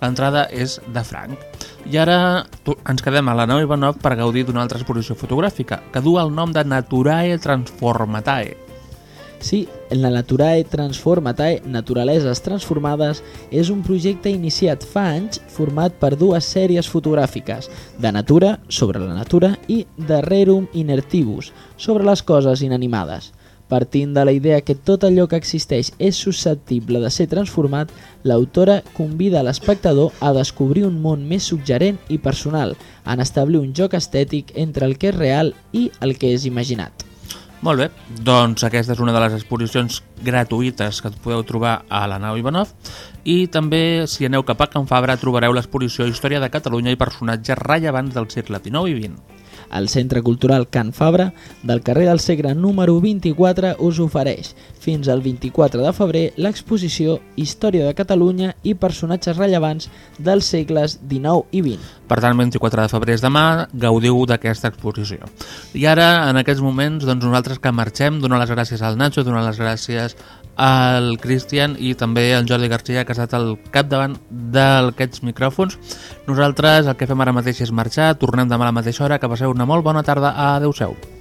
L'entrada és de franc. I ara ens quedem a la nau Ivanov per gaudir d'una altra exposició fotogràfica que du el nom de Naturae Transformatae. Sí, la Naturae Transformatae, Naturaleses Transformades, és un projecte iniciat fa anys format per dues sèries fotogràfiques, de natura, sobre la natura, i de Rerum Inertibus, sobre les coses inanimades. Partint de la idea que tot allò que existeix és susceptible de ser transformat, l'autora convida l'espectador a descobrir un món més suggerent i personal, en establir un joc estètic entre el que és real i el que és imaginat. Molt bé, doncs aquesta és una de les exposicions gratuïtes que podeu trobar a la nau Ivanov i també si aneu cap a Can Fabra trobareu l'exposició Història de Catalunya i personatges rellevants del segle XIX i XX. El Centre Cultural Can Fabra del carrer del Segre número 24 us ofereix fins al 24 de febrer l'exposició Història de Catalunya i personatges rellevants dels segles XIX i XX. Per tant, 24 de febrer és demà, gaudiu d'aquesta exposició. I ara, en aquests moments, doncs nosaltres que marxem, donar les gràcies al Nacho, donar les gràcies al Cristian i també al Jordi Garcia, que ha estat al capdavant d'aquests micròfons. Nosaltres el que fem ara mateix és marxar, tornem demà a la mateixa hora, que passeu una molt bona tarda. Adéu-siau.